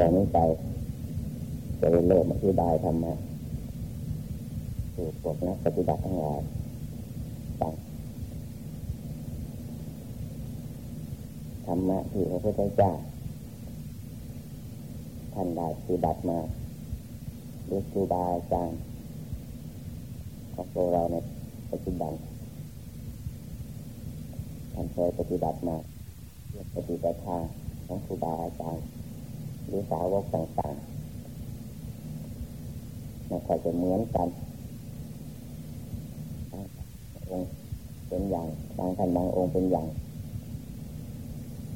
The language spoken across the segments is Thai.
ต่อนนี้ไปจะเริ่มอธิบายธรรมะสู่พวกนักปฏิบัติทั้งหลายฟังธรรมะที่พระพุทธเจ้าท่านได้ปฏิบัติมาหรือครูบาอาจารย์ของพวกเราในปัจจุบันท่านเคยปฏิบัติมาเรื่องปฏิบัติทางของครูบาอาจารย์ หรือสาวกต่างๆไม่ค่อยจะเหมือนกันองค์เป็นอย่างบางท่านบางองค์เป็นอย่าง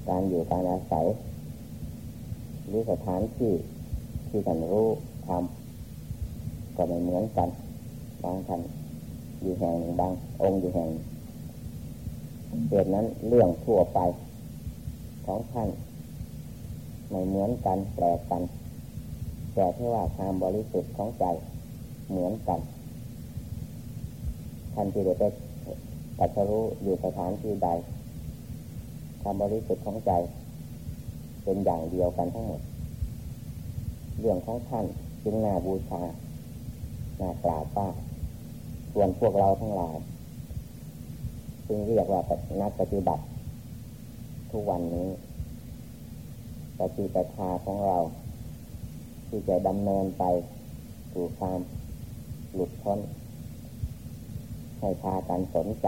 การอยู่การอาศัยหรือสถานที่ที่ท่านรู้ทำก็ไม่เหมือนกัน บางท่านอยู่แห่งหนึ่งบางองค์อยู่แห่งเหตุนั้นเรื่องทั่วไปของท่าน ไม่เหมือนกันแปลกกัน แต่ที่ว่าความบริสุทธิ์ของใจเหมือนกันท่านที่ได้ไปตัดรู้อยู่สถานที่ใดความบริสุทธิ์ของใจ เป็นอย่างเดียวกันทั้งหมด เรื่องของท่านจึงน่าบูชาน่ากราบว่าส่วนพวกเราทั้งหลายจึงเรียกว่านักปฏิบัติ ทุกวันนี้ ปฏิปทาของเรา ที่จะดำเนินไปสู่ความหลุดพ้น ให้พากันสนใจ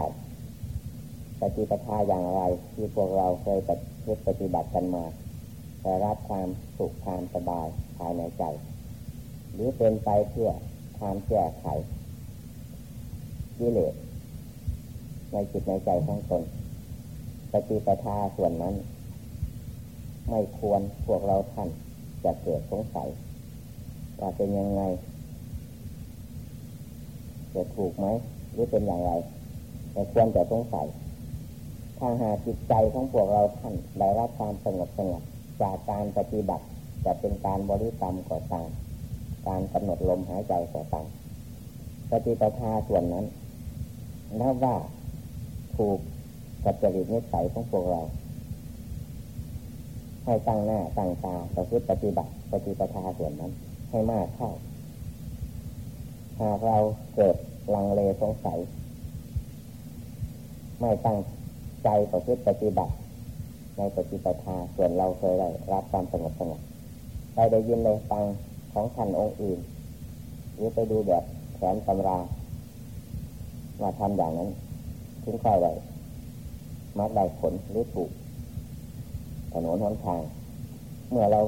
ปฏิปทาอย่างไรที่พวกเราเคยปฏิบัติกันมาได้รับความสุขความสบายภายในใจ หรือเป็นไปเพื่อความแก้ไขกิเลสในจิตในใจของตนปฏิปทาส่วนนั้น ไม่ควรพวกเราท่านจะเกิดสงสัยว่าเป็นยังไงจะถูกไหมหรือเป็นอย่างไรแต่ควรจะสงสัยทาหาจิตใจของพวกเราท่านได้รับความสงบสงบจากการปฏิบัติจะเป็นการบริกรรมก่อตามการกำหนดลมหายใจก่อตามปฏิปทาส่วนนั้นนับว่าถูกกับจริตนิสัยของพวกเรา ให้ตั้งหน้าตั้งตาประพฤติปฏิบัติปฏิปทาส่วนนั้น ให้มากเข้า หากเราเกิดลังเลสงสัย ไม่ตั้งใจประพฤติปฏิบัติ ในปฏิปทาส่วนเราเคยได้รับความสงบสงบไปได้ยินเลยฟังของท่านองค์อื่น หรือไปดูแบบแผนตำรามาทำอย่างนั้น ถึงค่อยได้มักได้ผลหรือถูก นนหนทาง เมื่อเรา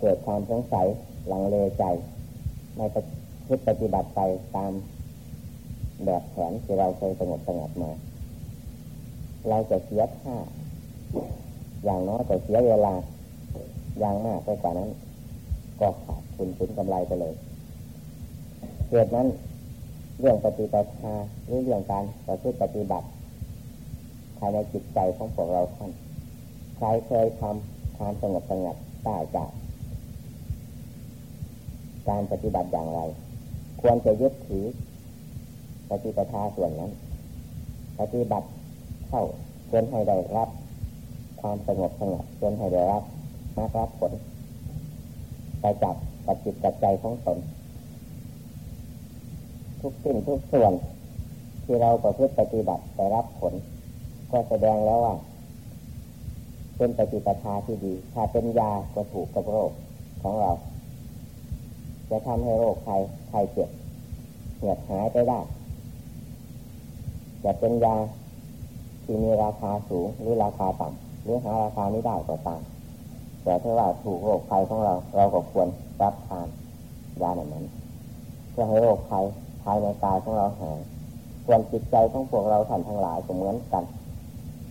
เกิดความสงสัยลังเลใจในปฏิบัติไปตามแบบแผนที่เราเคยสงบสงัดมา เราจะเสียท่า อย่างน้อยจะเสียเวลา อย่างมากไปกว่านั้น ก็ขาดทุนถึงกำไรไปเลยเหตุนั้นเรื่องปฏิบัติาหรือเรื่องการประพฤติปฏิบัติภายในจิตใจของพวกเราท่าน ใครเคยทำความสงบสงัดได้จากการปฏิบัติอย่างไร ควรจะยึดถือปฏิปทาส่วนนั้น ปฏิบัติเข้าจนให้ได้รับ ความสงบสงบจนให้ได้รับมารับผลไปจับกับจิตกับใจของตนทุกสิ่งทุกส่วนที่เราประพฤติปฏิบัติได้รับผล ก็แสดงแล้วว่า เป็นปฏิปทาที่ดี ถ้าเป็นยาก็ถูกกับโรคของเรา จะทำให้โรคใครใครเจ็บเหียดหายไปได้ จะเป็นยาที่มีราคาสูงหรือราคาต่ำหรือหาราคาไม่ได้ก็ตามแต่ถ้าว่าถูกโรคภัยของเรา เราก็ควรรับทานยาเหล่านั้นเพื่อให้โรคภัยภายในกายของเราหายส่วนจิตใจของพวกเราท่านทั้งหลายก็เหมือนกัน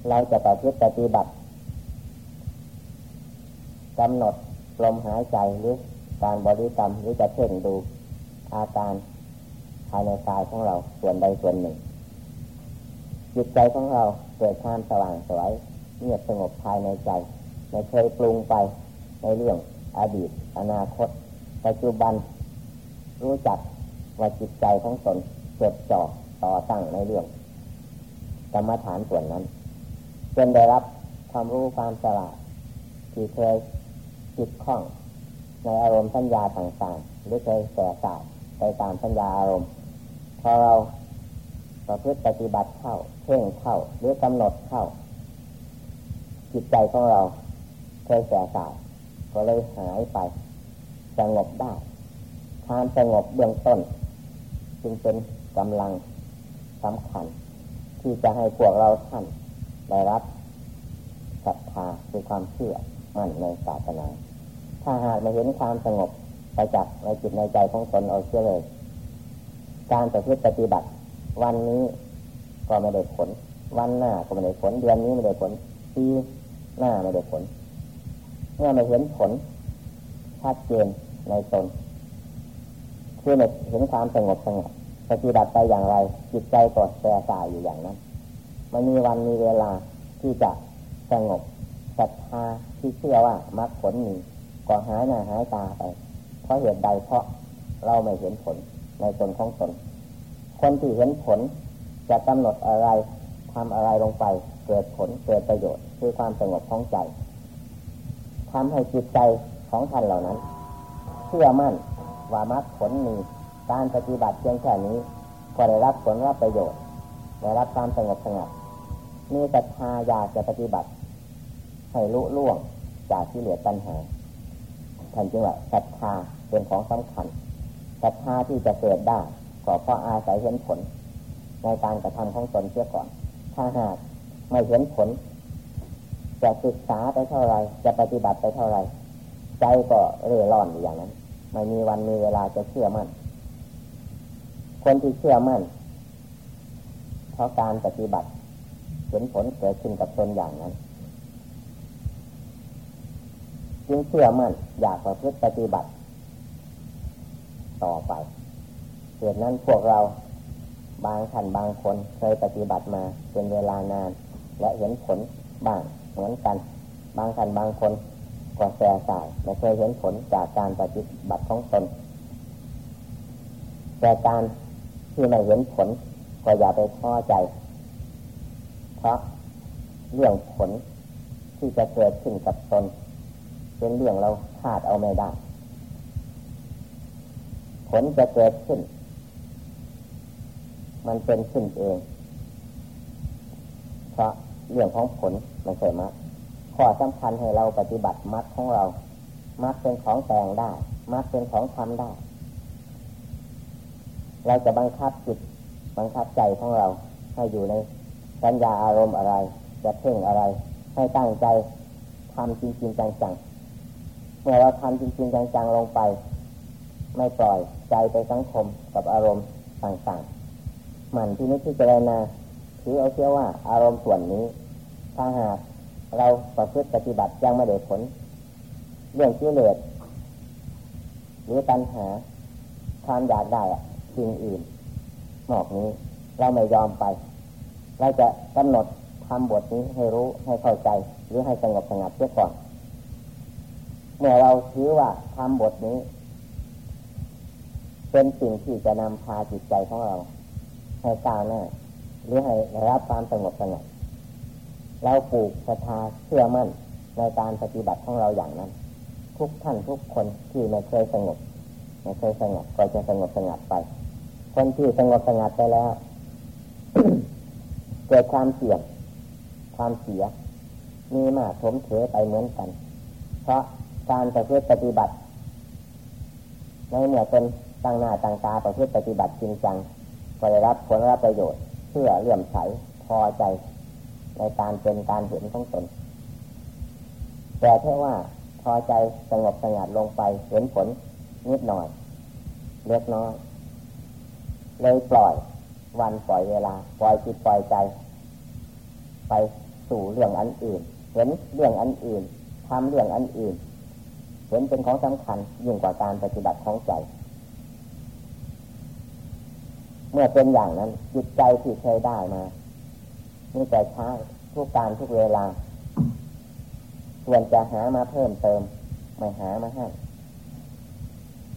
เราจะปฏิบัติปฏิบัติ กำหนดลมหายใจหรือการบริกรรมหรือจะเพ่งดูอาการภายในกายของเราส่วนใดส่วนหนึ่ง จิตใจของเราเกิดความสว่างสวยเงียบสงบภายในใจไม่เคยปรุงไปในเรื่องอดีต อนาคต ปัจจุบัน รู้จักว่าจิตใจของตนจดจ่อต่อตั้งในเรื่องกรรมฐานส่วนนั้นจนได้รับความรู้ความสลาดที่เคย จิตข้องในอารมณ์สัญญาต่างๆหรือเคยแสสายไปตามสัญญาอารมณ์ พอเราประพฤติปฏิบัติเข้าเพ่งเข้าหรือกำหนดเข้า จิตใจของเราเคยแสสายก็เลยหายไปสงบได้ความสงบเบื้องต้น จึงเป็นกำลังสำคัญ ที่จะให้พวกเราท่านได้รับศรัทธาคือความเชื่อ มั่นในศาสนา ถ้าหากไม่เห็นความสงบไปจากในจิตในใจของตนเอาเชื่อเลย การปฏิบัติบัติ วันนี้ก็ไม่ได้ผล วันหน้าก็ไม่ได้ผล เดือนนี้ไม่ได้ผล ปีหน้าไม่ได้ผล เมื่อไม่เห็นผลชัดเจนในตนคือไม่เห็นความสงบสงบปฏิบัติไปอย่างไร จิตใจก็แส่สายอยู่อย่างนั้น มันมีวันมีเวลาที่จะสงบ ศรัทธาที่เชื่อว่ามรรคผลมีก็หายหน้าหายตาไป เพราะเหตุใดเพราะเราไม่เห็นผลในตนของตน คนที่เห็นผลจะกำหนดอะไรทำอะไรลงไป เกิดผลเกิดประโยชน์คือความสงบของใจทำให้จิตใจของท่านเหล่านั้น เชื่อมั่นว่ามรรคผลมีการปฏิบัติเพียงแค่นี้ ก็ได้รับผลรับประโยชน์ได้รับความสงบสงัดมีศรัทธาอยากจะปฏิบัติ ให้ลุล่วงจากที่เหลือปัญหาท่านจึงว่าศรัทธาเป็นของสำคัญศรัทธาที่จะเกิดได้ก็เพราะอาศัยเห็นผล ในการกระทำของตนเสียก่อน ถ้าหากไม่เห็นผล จะศึกษาไปเท่าไรจะปฏิบัติไปเท่าไรใจก็เร่ร่อนอยู่อย่างนั้น ไม่มีวันมีเวลาจะเชื่อมั่น คนที่เชื่อมั่น เพราะการปฏิบัติ เห็นผลเกิดขึ้นกับตนอย่างนั้น จึงเชื่อมั่นอยากประพฤติปฏิบัติ ต่อไปเหตุนั้นพวกเราบางท่านบางคนเคยปฏิบัติมาเป็นเวลานาน และเห็นผลบ้างเหมือนกัน บางท่านบางคนก็แสสายไม่เคยเห็นผลจากการปฏิบัติของตนแต่การที่ไม่เห็นผลก็อย่าไปท้อใจ เพราะเรื่องผลที่จะเกิดขึ้นกับตน เป็นเรื่องเราคาดเอาไม่ได้ ผลจะเกิดขึ้น มันเป็นขึ้นเอง เพราะเรื่องของผลมันเคยมาข้อสำคัญให้เราปฏิบัติมัดของเรา มัดเป็นของแต่งได้ มัดเป็นของทำได้ เราจะบังคับจิต บังคับใจของเรา ให้อยู่ในสัญญาอารมณ์อะไร จะเพ่งอะไร ให้ตั้งใจทำจริงๆจังๆ เมื่อเราทำจริงๆจังๆลงไป ไม่ปล่อยใจไปสังคมกับอารมณ์ต่างๆมันที่นี้ที่จะได้นาถือเอาเชื่อว่าอารมณ์ส่วนนี้ ถ้าหากเราประพฤติปฏิบัติยังไม่ได้ผล เรื่องที่เลอหรือปัญหาความอยากได้อะสิ่งอื่นนอกนี้ เราไม่ยอมไป เราจะกำหนดทำบทนี้ให้รู้ให้เข้าใจ หรือให้สงบสงัดเสียก่อน เมื่อเราถือว่าทำบทนี้ เป็นสิ่งที่จะนำพาจิตใจของเรา ให้ก้าวหน้าหรือให้รับความสงบสงัดเราปลูกศรัทธาเชื่อมั่นในการปฏิบัติของเราอย่างนั้น ทุกท่านทุกคนที่ไม่เคยสงบไม่เคยสงบก็จะสงบสงัดไป คนที่สงบสงัดไปแล้ว เกิดความเสี่ยงความเสีย มีมากผมเถไปเหมือนกัน เพราะ การประพฤติปฏิบัติในเมื่อเป็นตั้งหน้าตั้งตาประพฤติปฏิบัติจริงจังก็ได้รับผลรับประโยชน์เพื่อเลื่อมใสพอใจ ในการเป็นการเห็นของตน แต่แค่ว่าพอใจสงบสงัดลงไปเห็นผลนิดหน่อย เล็กน้อยเลยปล่อยวันปล่อยเวลา ปล่อยจิตปล่อยใจ ไปสู่เรื่องอันอื่น เห็นเรื่องอันอื่นทำเรื่องอันอื่น เห็นเป็นของสำคัญยิ่งกว่าการปฏิบัติของใจ เมื่อเป็นอย่างนั้นจิตใจที่เคยได้มานี่แต่ใช้ทุกการทุกเวลา ส่วนจะหามาเพิ่มเติม ไม่หามาให้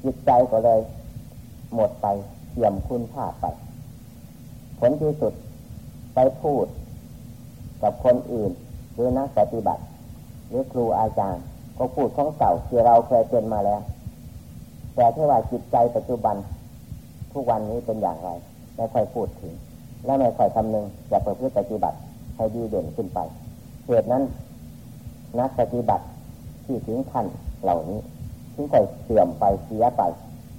จิตใจก็เลย หมดไปเยี่ยมคุณค่าไปผลที่สุดไปพูด กับคนอื่น หรือนักปฏิบัติ หรือครูอาจารย์ ก็พูดของเก่าที่เราเคยเป็นมาแล้ว แต่ที่ว่าจิตใจปัจจุบัน ทุกวันนี้เป็นอย่างไร ไม่ค่อยพูดถึง และไม่ค่อยคำนึงจะประพฤติปฏิบัติให้ดีเด่นขึ้นไปเหตุนั้น นักปฏิบัติที่ถึงขั้นเหล่านี้ถึงค่อยเสื่อมไปเสียไป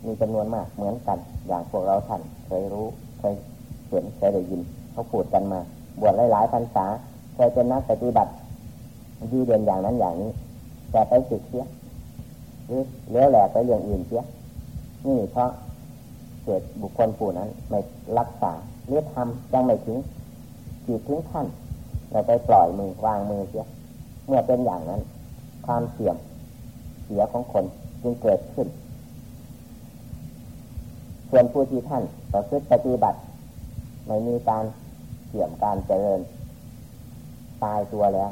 มีจำนวนมากเหมือนกัน อย่างพวกเราท่านเคยรู้เคยเห็นเคยได้ยินเขาพูดกันมา บวชหลายๆพรรษาเคยเป็นนักปฏิบัติดีเด่นอย่างนั้นอย่างนี้ แต่ไปสึกเสียหรือเลี้ยวแหลกไปอย่างอื่นเสียนี่เพราะเกิดบุคคลผู้นั้นไม่รักษาเรียทำยังไม่ถึงจิตถึงขั้นเราไปปล่อยมือวางมือเสีย เมื่อเป็นอย่างนั้น ความเสี่ยมเสียของคนจึงเกิดขึ้น ส่วนผู้ที่ท่านต่อพฤติปฏิบัติไม่มีการเสี่ยมการเจริญ ตายตัวแล้ว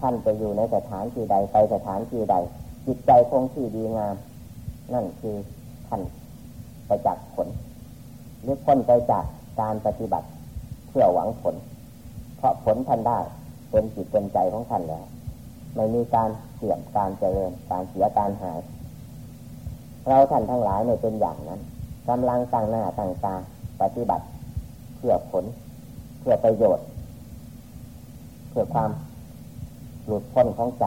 ท่านจะอยู่ในสถานที่ใดไปสถานที่ใด จิตใจคงที่ดีงาม นั่นคือท่านไปจากผลหรือพ้นไปจากการปฏิบัติเพื่อหวังผล เพราะผลท่านได้เป็นจิตเป็นใจของท่านแล้วไม่มีการเสื่อมการเจริญการเสียการหาย เราท่านทั้งหลายไม่เป็นอย่างนั้นกำลังตั้งหน้าตั้งตาปฏิบัติ เพื่อผล เพื่อประโยชน์ เพื่อความ หลุดพ้นของใจ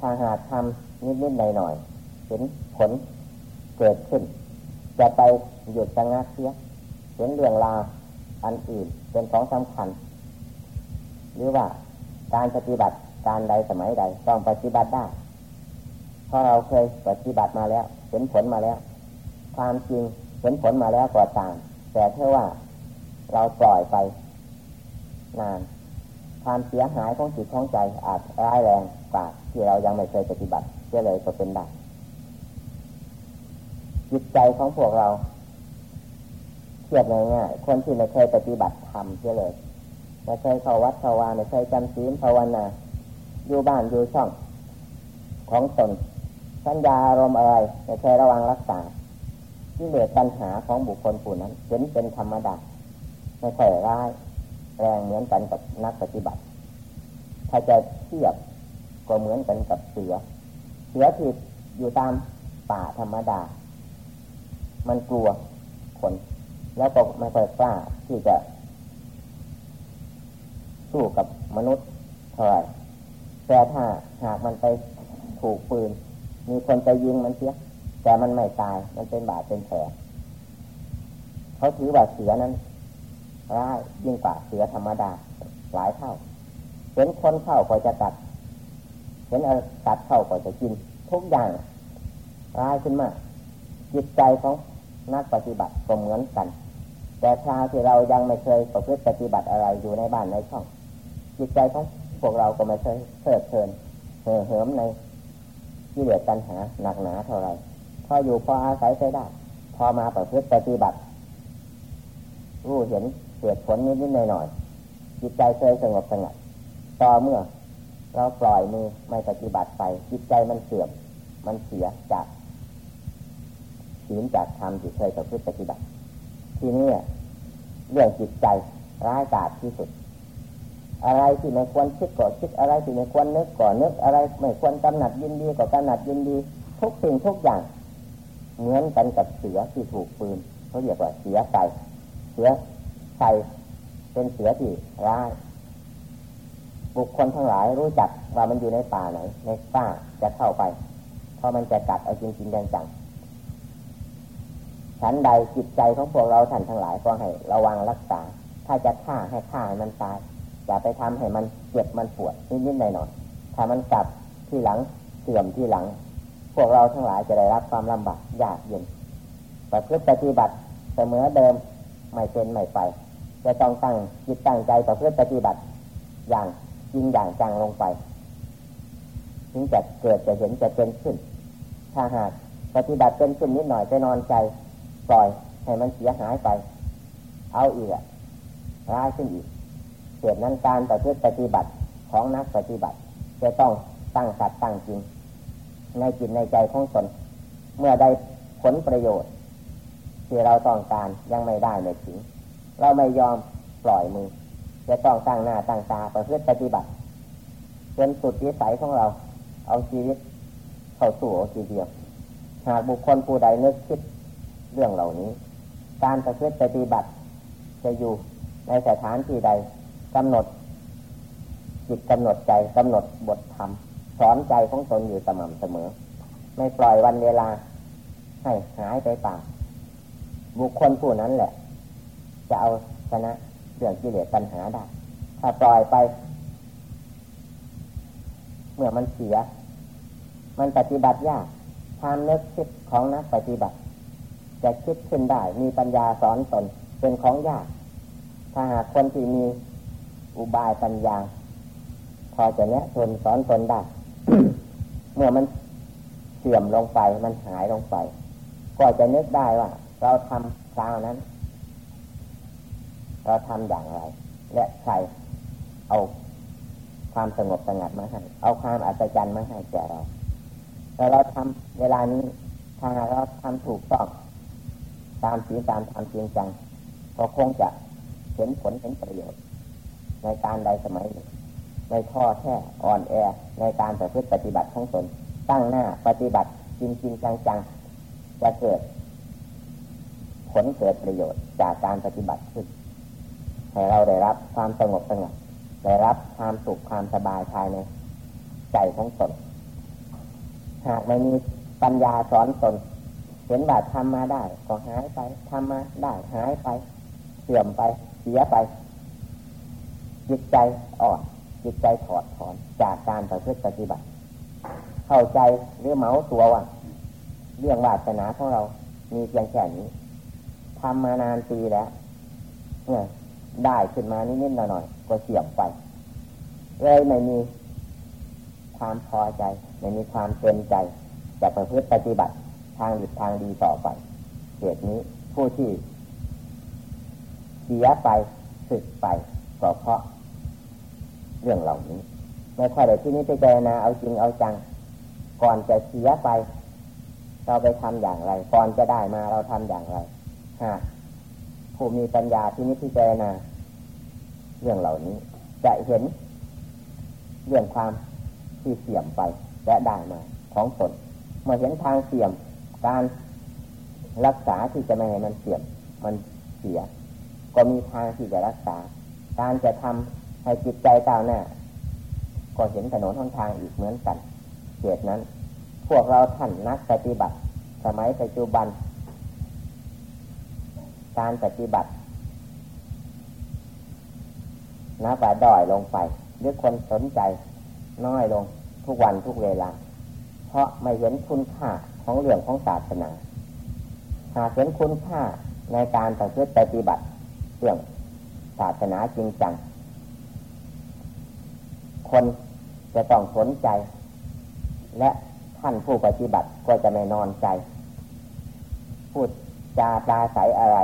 ถ้าหากทำนิดๆหน่อยๆเห็นผลเกิดขึ้น จะไปหยุดระงักเสียเห็นเรื่องราวอันอื่นเป็นของสำคัญ หรือว่าการปฏิบัติการใดสมัยใดต้องปฏิบัติได้เพราะเราเคยปฏิบัติมาแล้ว เห็นผลมาแล้ว ความจริงเห็นผลมาแล้วก็ตามแต่เท่าว่าเราปล่อยไปนาน ความเสียหายของจิตของใจอาจร้ายแรงกว่าที่เรายังไม่เคยปฏิบัติก็เลยก็เป็นได้จิตใจของพวกเราเทียบง่ายๆคนที่ไม่เคยปฏิบัติทำก็เลยไม่เคยเข้าวัดเข้าวาไม่เคยจำศีลภาวนาอยู่บ้านอยู่ช่องของตนสัญญาอารมณ์อะไรไม่เคยระวังรักษาที่เหลือปัญหาของบุคคลผู้นั้นเห็นเป็นธรรมดาไม่เคยร้าย แรงเหมือนกันกับนักปฏิบัติ ถ้าจะเทียบก็เหมือนกันกับเสือ เสือที่อยู่ตามป่าธรรมดา มันกลัวคน แล้วก็ไม่ค่อยกล้าที่จะ สู้กับมนุษย์เท่าไหร่แต่ถ้าหากมันไปถูกปืน มีคนไปยิงมันเสีย แต่มันไม่ตาย มันเป็นบาดเป็นแผลเขาถือว่าเสือนั้น ร้ายยิ่งกว่าเสือธรรมดา หลายเท่า เห็นคนเข้าก็จะกัด เห็นกัดเข้าก็จะกิน ทุกอย่างร้ายขึ้นมากจิตใจของนักปฏิบัติก็เหมือนกัน แต่ชาที่เรายังไม่เคยประพฤติปฏิบัติอะไรอยู่ในบ้านในช่อง จิตใจของพวกเราก็ไม่เคยเพลิดเพลินเห่อเหิมในที่เหลือปัญหาหนักหนาเท่าไรพออยู่พออาศัยใช้ได้ พอมาประพฤติปฏิบัติรู้เห็น เกิดผลนิดๆหน่อยๆจิตใจเคยสงบสงัดต่อเมื่อ เราปล่อยมือไม่ปฏิบัติไป จิตใจมันเสื่อมมันเสียจากศีลจากธรรมที่เคยประพฤติปฏิบัติ ทีนี้เรื่องจิตใจร้ายกาจที่สุด อะไรที่ไม่ควรคิดก่อคิดอะไรที่ไม่ควรนึกก่อนึกอะไร ไม่ควรกำหนัดยินดีก่อกำหนัดยินดี ทุกสิ่งทุกอย่าง เหมือนกันกับเสือที่ถูกปืนเขาเรียกว่าเสือใส่เสือ ใส่เป็นเสือที่ร้ายบุคคลทั้งหลายรู้จักว่ามันอยู่ในป่าไหน ในป่าจะเข้าไป เพราะมันจะกัดเอาจริงจริงจังฉันใดจิตใจของพวกเราท่านทั้งหลายก็ให้ระวังรักษา ถ้าจะฆ่าให้ฆ่าให้มันตาย อย่าไปทำให้มันเจ็บมันปวดนิดๆหน่อยๆถ้ามันกลับที่หลังเสื่อมที่หลัง พวกเราทั้งหลายจะได้รับความลำบากยากเย็นประพฤติปฏิบัติเสมอเดิมไม่เป็นไม่ไป จะต้องตั้งจิตตั้งใจประพฤติปฏิบัติ อย่างจริงอย่างจังลงไป ถึงจะเกิดจะเห็นจะเป็นขึ้น ถ้าหากปฏิบัติเป็นขึ้นนิดหน่อยจะนอนใจปล่อยให้มันเสียหายไป เอาอีกร้ายขึ้นอีกเหตุนั้นการปฏิบัติปฏิบัติของนักปฏิบัติ จะต้องตั้งสัตว์ตั้งจริง ในจิตในใจของตนเมื่อได้ผลประโยชน์ ที่เราต้องการยังไม่ได้ไม่ถึง เราไม่ยอมปล่อยมือ จะต้องตั้งหน้าตั้งตาประพฤติปฏิบัติจนสุดวิสัยของเรา เอาชีวิตเข้าสู่ทีเดียว หากบุคคลผู้ใดนึกคิดเรื่องเหล่านี้ การประพฤติปฏิบัติ จะอยู่ในสถานที่ใดกำหนดจิตกำหนดใจกำหนดบทธรรมสอนใจของตนอยู่สม่ำเสมอ ไม่ปล่อยวันเวลาให้หายไปเปล่าบุคคลผู้นั้นแหละ จะเอาชนะเรื่องกิเลสปัญหาได้ ถ้าปล่อยไป เมื่อมันเสีย มันปฏิบัติยากความนึกคิดของนักปฏิบัติ จะคิดขึ้นได้ มีปัญญาสอนตนเป็นของยาก ถ้าหากคนที่มีอุบายปัญญา พอจะเนี้ยทนสอนตนได้ เมื่อมันเสื่อมลงไปมันหายลงไป ก็จะนึกได้ว่า เราทำคราวนั้น เราทำอย่างไร และใครเอาความสงบสงัดมาให้ เอาความอัศจรรย์มาให้แก่เรา แต่เราทำเวลานี้ถ้าเราทำถูกต้องตามสีตามทำจริงจังก็คงจะเห็นผลเห็นประโยชน์ ในการใดสมัยหนึ่งในข้อแค่อ่อนแอในการประพฤติปฏิบัติของตนตั้งหน้าปฏิบัติจริงจริงจังจังจะเกิด ผลเกิดประโยชน์จากการปฏิบัติขึ้น ให้เราได้รับความสงบสงบได้รับความสุขความสบายภายในใจของตนหากไม่มีปัญญาสอนตน เห็นว่าทำมาได้ก็หายไปทำมาได้หายไป เสื่อมไปเสียไป จิตใจอ่อนจิตใจถอดถอนจากการประพฤติปฏิบัติ เข้าใจหรือเมาตัวว่าเรื่องวาสนาของเรามีเพียงแค่นี้ทำมานานปีแล้วเนี่ย ได้ขึ้นมานิดๆหน่อยๆก็เสี่ยมไป เลยไม่มีความพอใจ ไม่มีความเต็มใจจะประพฤติปฏิบัติทางดีทางดีต่อไปเหตุนี้ผู้ที่เสียไปสึกไปก็เพราะเรื่องเหล่านี้ ไม่ค่อยได้ที่นี้ไปเจรนาเอาจริงเอาจัง ก่อนจะเสียไป เราไปทำอย่างไร ก่อนจะได้มาเราทำอย่างไรหาก ผู้มีปัญญาที่นี้ที่เจนาเรื่องเหล่านี้ จะเห็นเรื่องความที่เสี่ยมไปและได้มาของตนเมื่อเห็นทางเสี่ยมการรักษาที่จะไม่ให้มันเสี่ยมมันเสีย ก็มีทางที่จะรักษา การจะทำให้จิตใจก้าวหน้า ก็เห็นถนนทางทางอีกเหมือนกันเหตุนั้น พวกเราท่านนักปฏิบัติ สมัยปัจจุบัน การปฏิบัตินับว่าด้อยลงไปหรือคนสนใจน้อยลงทุกวันทุกเวลา เพราะไม่เห็นคุณค่าของเรื่องของศาสนา หากเห็นคุณค่าในการประพฤติปฏิบัติเรื่องศาสนาจริงจัง คนจะต้องสนใจ และท่านผู้ปฏิบัติก็จะไม่นอนใจ พูดจาปลาใสอะไร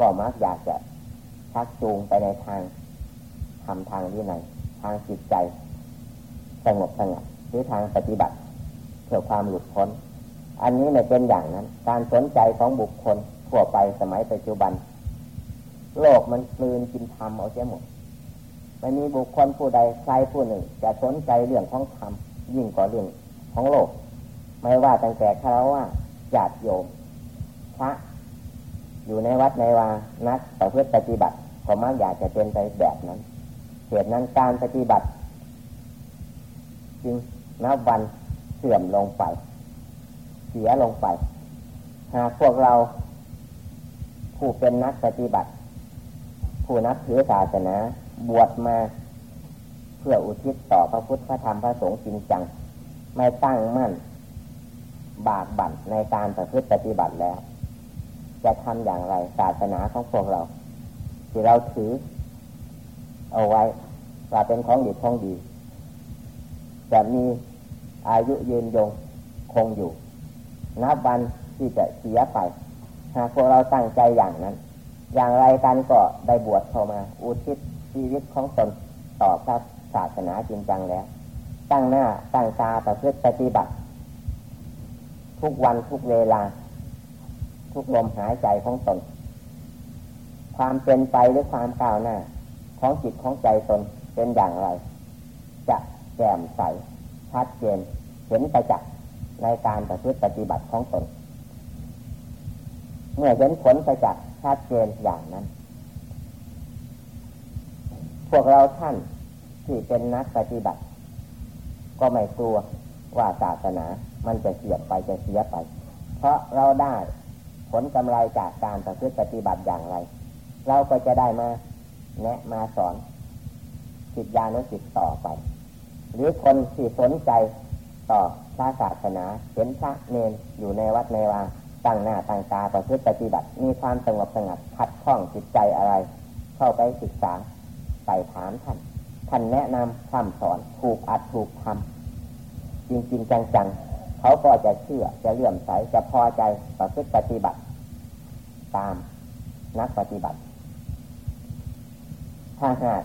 ก็มักอยากจะชักจูงไปในทางทำทางวินัยทางจิตใจสงบสงบหรือทางปฏิบัติเพื่อความหลุดพ้น อันนี้ไม่เป็นอย่างนั้น การสนใจของบุคคลทั่วไปสมัยปัจจุบัน โลกมันกลืนกินธรรมเอาเสียหมดไม่มีบุคคลผู้ใดใครผู้หนึ่ง จะสนใจเรื่องของธรรมยิ่งกว่าเรื่องของโลก ไม่ว่าตั้งแต่คารวะญาติโยม พระ อยู่ในวัดในวานักต่อเพื่อปฏิบัติก็มักอยากจะเป็นไปแบบนั้นเหตุนั้นการปฏิบัติ จึงนับวันเสื่อมลงไป เสียลงไป หากพวกเรา ผู้เป็นนักปฏิบัติ ผู้นับถือศาสนาบวชมา เพื่ออุทิศต่อพระพุทธพระธรรมพระสงฆ์จริงจัง ไม่ตั้งมั่น บากบั่นในการประพฤติปฏิบัติแล้ว จะทำอย่างไร ศาสนาของพวกเรา ที่เราถือ เอาไว้ว่าเป็นของดีของดี จะมีอายุยืนยงคงอยู่ นับวันที่จะเสียไป หากพวกเราตั้งใจอย่างนั้น อย่างไรกันก็ได้บวชเข้ามา อุทิศชีวิตของตนต่อพระศาสนาจริงจังแล้ว ตั้งหน้าตั้งตาประพฤติปฏิบัติ ทุกวันทุกเวลา ทุกลมหายใจของตน ความเป็นไปหรือความก้าวหน้า ของจิตของใจตนเป็นอย่างไร จะแจ่มใสชัดเจนเห็นไปจักในการประพฤติปฏิบัติของตน เมื่อเห็นผลประจักษ์ชัดเจนอย่างนั้น พวกเราท่านที่เป็นนักปฏิบัติ ก็ไม่กลัวว่าศาสนามันจะเสียไปจะเสียไป เพราะเราได้ ผลกำไรจากการประพฤติปฏิบัติอย่างไร เราก็จะได้มาแนะมาสอนจิตญาณจิตต่อไป หรือคนที่สนใจต่อพระศาสนาเห็นพระเนนอยู่ในวัดในวาตั้งหน้าตั้งตาประพฤติปฏิบัติ มีความสงบสงัดคัดข้องจิตใจอะไร เข้าไปศึกษาไปถามท่าน ท่านแนะนำคำสอนถูกอัดถูกทำจริงจริงจังๆ เขาก็จะเชื่อจะเลื่อมใสจะพอใจประพฤติปฏิบัติ ตามนักปฏิบัติ ถ้าหาก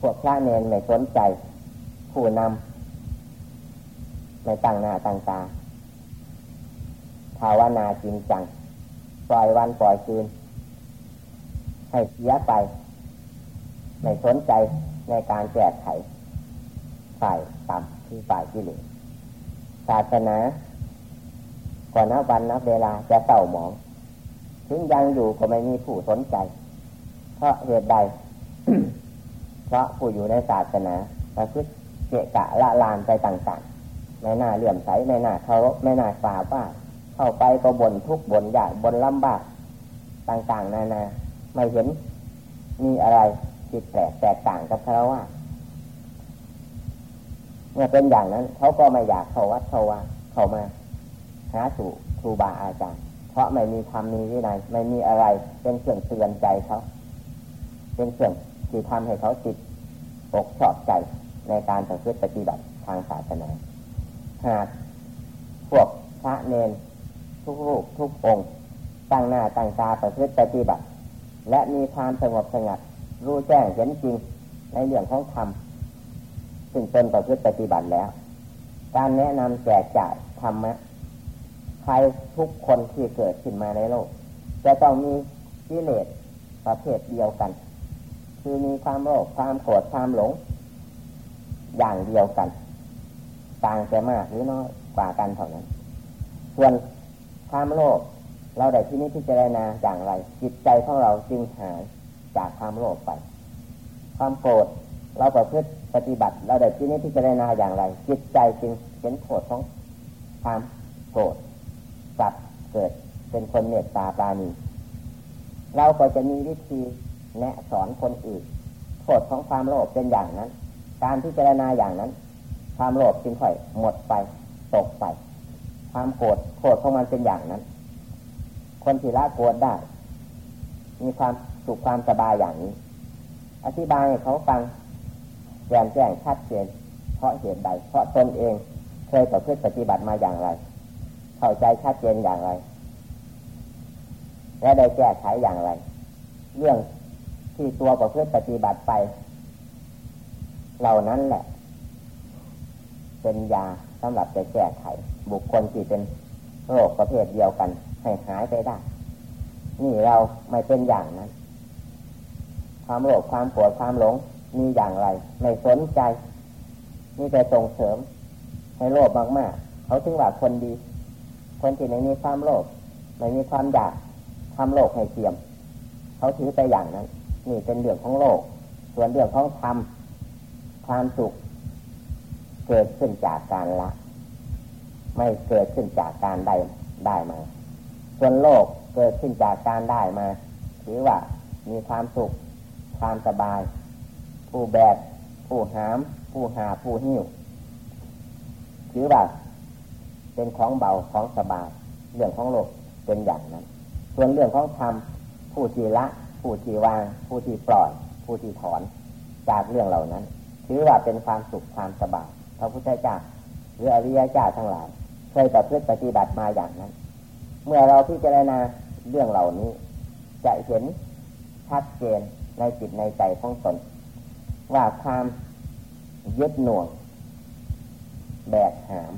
พวกพระเนนไม่สนใจ ผู้นำไม่ตั้งหน้าตั้งตาภาวนาจริงจัง ปล่อยวันปล่อยคืน ให้เสียไป ไม่สนใจในการแก้ไขฝ่ายต่ำคือฝ่ายกิเลส ศาสนาก่อนนับวันนับเวลาจะเศร้าหมอง ถึงยังอยู่ก็ไม่มีผู้สนใจ เพราะเหตุใด เพราะผู้อยู่ในศาสนาประพฤติเกะกะละลานไปต่างๆ ไม่น่าเลื่อมใสไม่น่าเคารพไม่น่ากราบว่าเข้าไปก็บ่นทุกบ่นยากบ่นลำบากต่างๆ นานา ไม่เห็นมีอะไรผิดแปลกแตกต่างกับคารวะ เมื่อเป็นอย่างนั้นเขาก็ไม่อยากเข้าวัดเข้าวาเข้ามาหาสู่ครูบาอาจารย์ เพราะไม่มีธรรมมีวินัยไม่มีอะไรเป็นเครื่องเตือนใจเขาเป็นเครื่องที่ทำให้เขาติดอกชอบใจในการประพฤติปฏิบัติทางศาสนาหากพวกพระเนนทุกรูปทุกองค์ตั้งหน้าตั้งตาประพฤติปฏิบัติ และมีความสงบสงัดรู้แจ้งเห็นจริงในเรื่องของธรรม ซึ่งเป็นประพฤติปฏิบัติแล้ว การแนะนำแจกจ่ายธรรมะใครทุกคนที่เกิดขึ้นมาในโลก จะต้องมีกิเลสประเภทเดียวกัน คือมีความโลภความโกรธความหลง อย่างเดียวกัน ต่างแต่มากหรือน้อยกว่ากันเท่านั้น ส่วนความโลภเราได้ที่นี้พิจารณาอย่างไร จิตใจของเราจึงหายจากความโลภไป ความโกรธเราประพฤติ ปฏิบัติเราได้ที่นี้พิจารณาอย่างไร จิตใจจึงเห็นโทษของความโกรธจับเกิดเป็นคนเมตตาปาณีเราก็จะมีวิธีแนะสอนคนอื่นโทษของความโลภเป็นอย่างนั้น การพิจารณาอย่างนั้น ความโลภจึงค่อยหมดไปตกไป ความโกรธโกรธของมันเป็นอย่างนั้น คนที่ละโกรธได้ มีความสุขความสบายอย่างนี้ อธิบายให้เขาฟัง แจ่มแจ้งชัดเจนเพราะเหตุใด เพราะตนเองเคยประพฤติปฏิบัติมาอย่างไร เข้าใจชัดเจนอย่างไร และได้แก้ไขอย่างไร เรื่องที่ตัวประพฤติปฏิบัติไป เหล่านั้นแหละ เป็นยาสำหรับจะแก้ไข บุคคลที่เป็นโรคประเภทเดียวกัน ให้หายไปได้ นี่เราไม่เป็นอย่างนั้น ความโลภความปวดความหลง มีอย่างไร ไม่สนใจนี่แต่ส่งเสริม ให้โลภมากๆเขาถึงว่าคนดี คนที่ไม่มีความโลภไม่มีความอยากทำโลกให้เทียม เขาถือไปอย่างนั้น นี่เป็นเรื่องของโลก ส่วนเรื่องของธรรมความสุข เกิดขึ้นจากการละ ไม่เกิดขึ้นจากการได้ได้มา ส่วนโลกเกิดขึ้นจากการได้มา ถือว่ามีความสุข ความสบาย ผู้แบกผู้หาม ผู้หาผู้หิ้วถือว่าเป็นของเบาของสบายเรื่องของโลกเป็นอย่างนั้น ส่วนเรื่องของธรรมผู้ที่ละ ผู้ที่วาง ผู้ที่ปล่อย ผู้ที่ถอนจากเรื่องเหล่านั้น ถือว่าเป็นความสุขความสบายพระพุทธเจ้าหรืออริยเจ้าทั้งหลายเคยประพฤติปฏิบัติมาอย่างนั้น เมื่อเราพิจารณาเรื่องเหล่านี้ จะเห็นชัดเจนในจิตในใจของตน ว่าความยึดหน่วงแบกหาม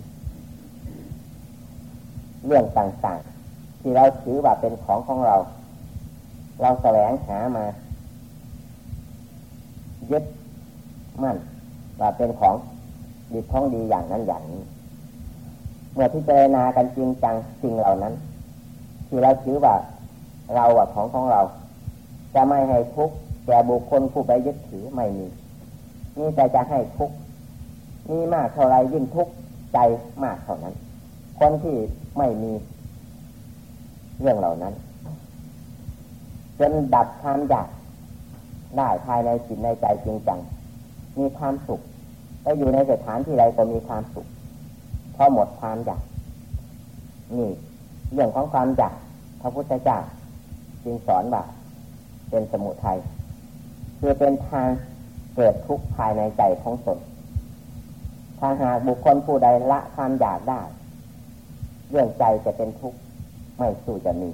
เรื่องต่างๆ ที่เราถือว่าเป็นของของเรา เราแสวงหามา ยึดมั่นว่าเป็นของดีของดีอย่างนั้นอย่างนี้ เมื่อพิจารณากันจริงจังสิ่งเหล่านั้น ที่เราถือว่าเราอะของของเรา จะไม่ให้ทุกข์แก่บุคคลผู้ไปยึดถือไม่มี นี่แต่จะให้ทุกข์มีมากเท่าไรยิ่งทุกข์ใจมากเท่านั้น คนที่ไม่มีเรื่องเหล่านั้นจนดับความอยากได้ภายในจิตในใจจริงจัง มีความสุขไปอยู่ในสถานที่ใดก็มีความสุขเพราะหมดความอยากนี่เรื่องของความอยากพระพุทธเจ้าจึงสอนว่าเป็นสมุทัยคือเป็นทาง เกิดทุกข์ภายในใจของตน ถ้าหากบุคคลผู้ใดละความอยากได้ เรื่องใจจะเป็นทุกข์ไม่สู้จะมี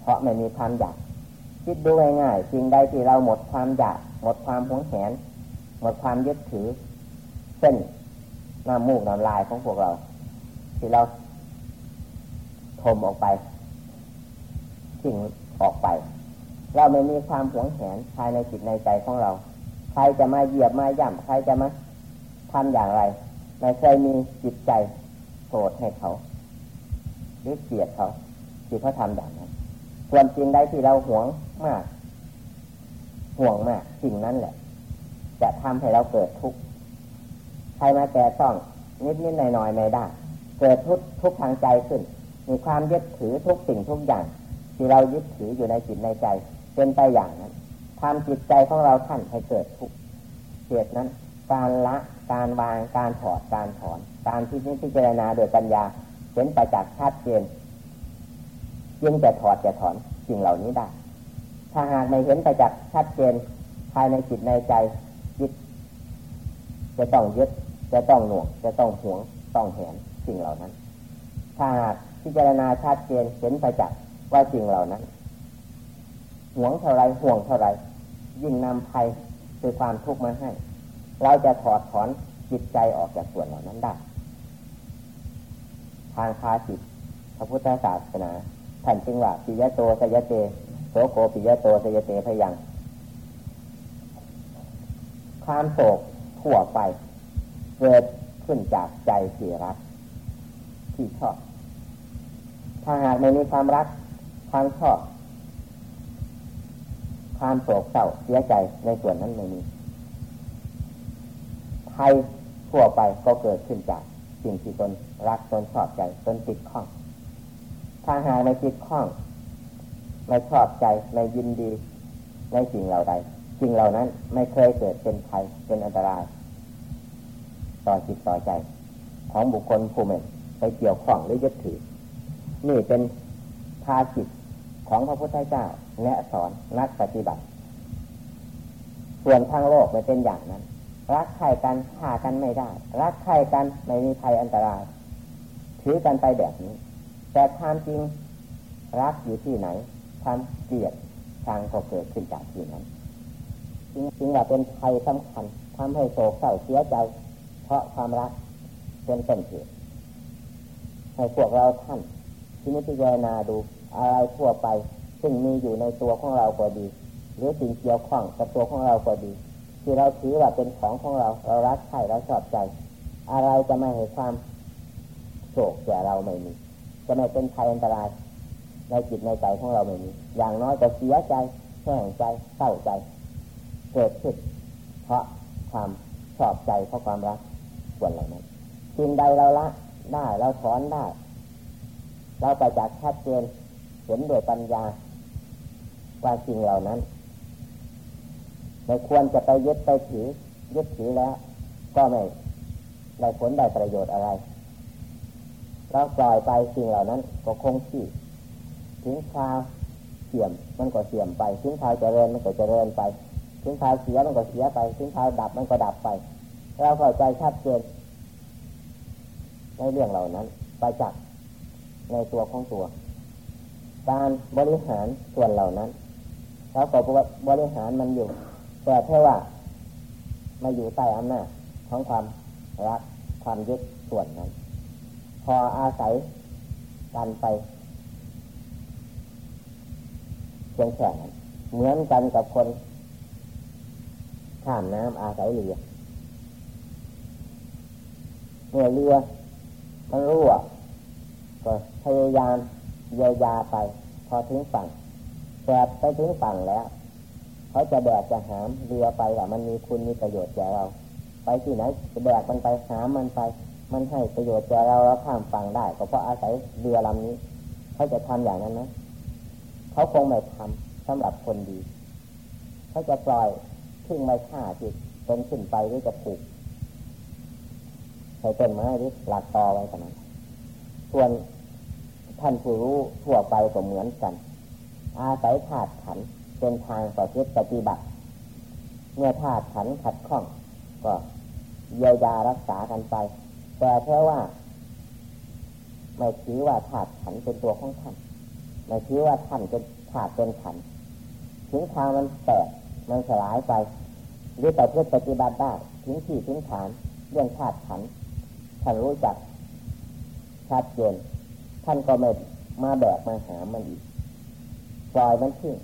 เพราะไม่มีความอยาก คิดดูง่ายๆสิ่งใดที่เราหมดความอยาก หมดความหวงแหน หมดความยึดถือ เส้นน้ำมูกน้ำลายของพวกเรา ที่เราทมออกไปสิ่งออกไป เราไม่มีความหวงแหนภายในจิตในใจของเรา ใครจะมาเหยียบมาย่ำใครจะมาทำอย่างไรไม่เคยมีจิตใจโกรธให้เขา หรือเกลียดเขาที่เขาทำอย่างนั้นส่วนจริงใดที่เราหวงมาก ห่วงมากสิ่งนั้นแหละ จะทำให้เราเกิดทุกข์ใครมาแก่ต้องนิดนิดหน่อยหน่อยไม่ได้ เกิดทุกทุกทางใจขึ้น มีความยึดถือทุกสิ่งทุกอย่าง ที่เรายึดถืออยู่ในจิตในใจ เป็นไปอย่างนั้น ทำจิตใจของเราท่านให้เกิดทุกข์เหตุนั้น การละการวางการถอดการถอนการที่นิพิจารณาโดยปัญญาเห็นประจักษ์ชัดเจนยิ่งจะถอดจะถอนสิ่งเหล่านี้ได้ ถ้าหากไม่เห็นประจักษ์ชัดเจนภายในจิตในใจยึดจะต้องยึดจะต้องหน่วงจะต้องหวงต้องเห็นสิ่งเหล่านั้น ถ้าหากพิจารณาชัดเจนเห็นประจักษ์ว่าสิ่งเหล่านั้น หวงเท่าไรห่วงเท่าไรยิ่งนำภัยคือความทุกข์มาให้ เราจะถอดถอนจิตใจออกจากส่วนเหล่านั้นได้ ทางคาจิตพระพุทธศาสนาท่านจึงว่าปิยโตสยเตโสโกปิยโตสยเตพยัง ความโศกทั่วไปเกิดขึ้นจากใจที่รัก ที่ชอบ ถ้าหากไม่มีความรัก ความชอบ ความโศกเศร้าเสียใจในส่วนนั้นไม่มีภัยทั่วไปก็เกิดขึ้นจากสิ่งที่ตนรักตนชอบใจตนติดข้อง ถ้าหากในจิตข้องไม่ชอบใจไม่ยินดีในสิ่งเหล่าใดสิ่งเหล่านั้นไม่เคยเกิดเป็นภัยเป็นอันตราย ต่อจิตต่อใจ ของบุคคลผู้เม่นไปเกี่ยวข้องหรือยึดถือนี่เป็นภาสิต ของพระพุทธเจ้าแนะสอนนักปฏิบัติ ส่วนทางโลกไม่เป็นอย่างนั้น รักใครกันฆ่ากันไม่ได้ รักใครกันไม่มีภัยอันตราย ถือกันไปแบบนี้ แต่ความจริงรักอยู่ที่ไหนความเกลียดทางก็เกิดขึ้นจากที่นั้นจริงๆว่าเป็นภัยสำคัญทำให้โศกเศร้าเสียใจ เพราะความรักเป็นต้นเหตุให้พวกเราท่านที่นิพพานาดู อะไรทั่วไป ซึ่งมีอยู่ในตัวของเราก็ดี หรือสิ่งเกี่ยวข้องกับตัวของเราก็ดี ที่เราถือว่าเป็นของของเราเรารักใครเราชอบใจ อะไรจะไม่ให้ความโศกแก่เราไม่มีจะไม่เป็นภัยอันตรายในจิตในใจของเราไม่มีอย่างน้อยจะเสียใจแห้งใจเศร้าใจ เกิดขึ้นเพราะความชอบใจเพราะความรักส่วนเหล่านั้นสิ่งใดเราละได้เราถอนได้ เราไปจากชัดเจน เห็นโดยปัญญา ว่าสิ่งเหล่านั้นไม่ควรจะไปยึดไปถือยึดถือแล้ว ก็ไม่ได้ผลได้ประโยชน์อะไรเราปล่อยไปสิ่งเหล่านั้น ก็คงที่ถึงคราวเสื่อมมันก็เสื่อมไป ถึงคราวเจริญมันก็เจริญไป ถึงคราวเสียมันก็เสียไป ถึงคราวดับมันก็ดับไป เราเข้าใจชัดเจนในเรื่องเหล่านั้น ไปจักในตัวของตัว การบริหารส่วนเหล่านั้นเราก็บริหารมันอยู่แต่แค่ว่ามาอยู่ใต้อำนาจของความรักความยึดส่วนนั้น พออาศัยกันไปเพียงแค่นั้นเหมือนกันกับคนข้ามน้ำอาศัยเรือเมื่อเรือมันรั่วก็พยายาม เยียวยาไป พอถึงฝั่งแกไปถึงฝั่งแล้ว เขาจะแบกจะหามเรือไปว่ามันมีคุณมีประโยชน์แก่เรา ไปที่ไหนจะแบกมันไปหามมันไป มันให้ประโยชน์แก่เราเราข้ามฝั่งได้ก็เพราะอาศัยเรือลำนี้ เขาจะทำอย่างนั้นไหมเขาคงไม่ทำสำหรับคนดี เขาจะปล่อยทิ้งไม้ฆ่าจิตเป็นขึ้นไปหรือจะปลูกใส่ต้นไม้หรือหลักตอไว้กันนั้นส่วน ท่านผู้รู้ทั่วไปก็เหมือนกัน อาศัยธาตุขันเป็นทางต่อชีวิตปฏิบัติ เมื่อธาตุขันขัดข้อง ก็เยียวยารักษากันไป แต่เพราะว่า ไม่ถือว่าธาตุขันเป็นตัวของท่านไม่ถือว่าท่านเป็นธาตุเป็นขันถึงทางมันแตกมันสลายไปหรือต่เพื่อปฏิบัติได้ถึงที่ถึงฐานเรื่องธาตุขันท่านรู้จักชัดเจน ท่านก็ไม่มาแบกมาหามันอีกปล่อยมันทิ้ง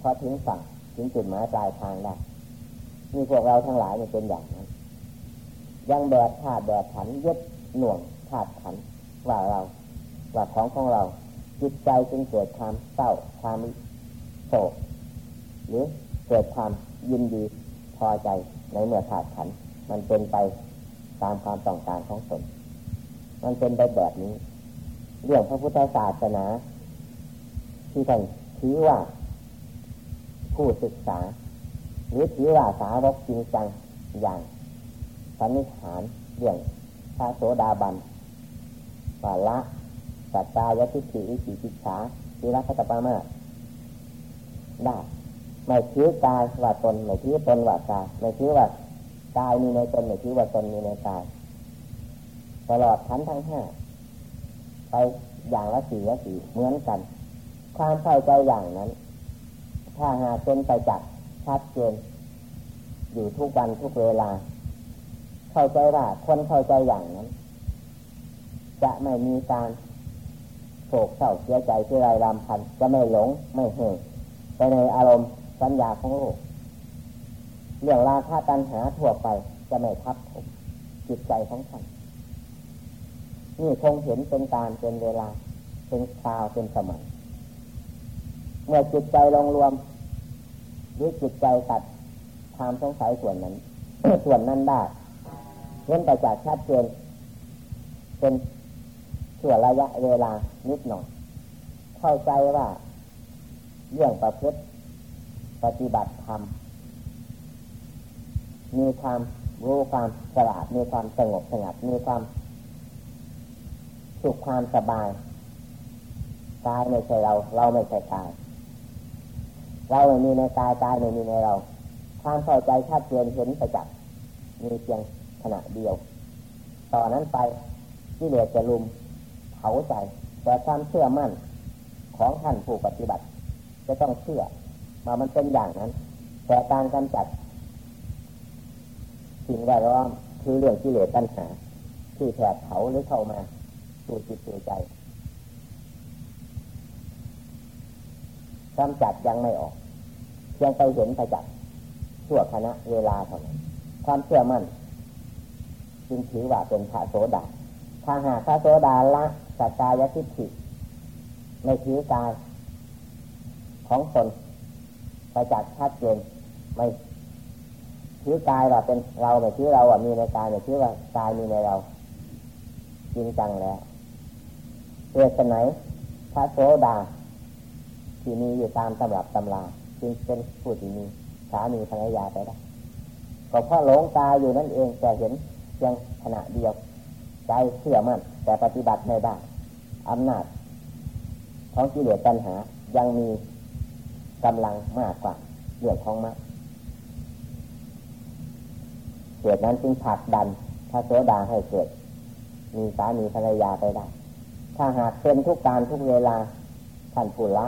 พอถึงฝั่งถึงจุดหมายปลายทางได้มีพวกเราทั้งหลายเป็นอย่างนั้น ยังแบกธาตุแบกขันยึดหน่วงธาตุขันว่าเราว่าของของเรา จิตใจจึงเกิดความเศร้าความโศกหรือเกิดความยินดีพอใจในเมื่อธาตุขันมันเป็นไปตามความต้องการของตนมันเป็นไปแบบนี้ เรื่องพระพุทธศาสนา ที่ท่านถือว่า ผู้ศึกษา หรือถือว่าสาวกจริงจังอย่างสันนิษฐานเรื่องพระโสดาบันวาละสัตตายทิฏฐิวิจิกิจฉาทีรักตปามาได้ไม่ถือกายว่าตนไม่ถือตนว่ากายไม่ถือว่ากายมีในตนไม่ถือว่าตนมีในกายตลอดทั้งทั้งห้า ไปอย่างละสี่ละสี่เหมือนกัน ความเข้าใจอย่างนั้น ถ้าหากเป็นไปจักชัดเจนอยู่ทุกวันทุกเวลา เข้าใจว่าคนเข้าใจอย่างนั้น จะไม่มีการโศกเศร้าเสียใจที่ไรรำพัน จะไม่หลงไม่เห่อไปในอารมณ์สัญญาของโลกเรื่องราคาตัญหาทั่วไปจะไม่ทับผมจิตใจของท่าน นี่คงเห็นเป็นการเป็นเวลา เป็นคราวเป็นสมัย เมื่อจิตใจลงรวม หรือจิตใจตัดความสงสัยส่วนนั้น ส่วนนั้นได้เห็นไปจากชัดเจนเป็นส่วนระยะเวลานิดหน่อย เข้าใจว่า เรื่องประพฤติปฏิบัติธรรมมีความรู้ความสลาดมีความสงบสงัดมีความ สุขความสบายกายไม่ใช่เรา เราไม่ใช่กาย เราไม่มีในกายกายไม่มีในเราความเข้าใจชัดเจนเห็นประจักษ์มีเพียงขณะเดียว ต่อนนั้นไปที่เหลือจะลุมเผาใจ แต่ความเชื่อมั่นของท่านผู้ปฏิบัติ จะต้องเชื่อว่ามันเป็นอย่างนั้น แต่การกำจัดสิ่งแวดล้อมคือเรื่องที่เหลือปัญหา ที่แผดเผาหรือเข้ามา สู่จิตสู่ใจกำจัดยังไม่ออกเพียงไปเห็นไปจับชั่วคณะเวลาเท่านั้นความเชื่อมั่นจึงถือว่าเป็นพระโสดาถ้าหากพระโสดาละสัจจายทิฏฐิในถือกายของตนไปจักชัดเจนไม่ถือกายว่าเป็นเราไม่ถือเราอะมีในกายไม่ถือว่ากายมีในเราจริงจังแล้ว เวสไหนพระโสดา ที่มีอยู่ตามตำรับตำราจึงเป็นผู้ที่มีสามีภรรยาไปได้ก็เพราะหลงตาอยู่นั่นเองแต่เห็นเพียงขณะเดียว ใจเชื่อมั่นแต่ปฏิบัติไม่ได้อำนาจของกิเลสปัญหายังมีกำลังมากกว่าเรื่องของมรรคเกิดนั้นจึงผลักดันพระโสดาให้เกิด มีสามีภรรยาไปได้ ถ้าหากเป็นทุกการทุกเวลาท่านผู้ละ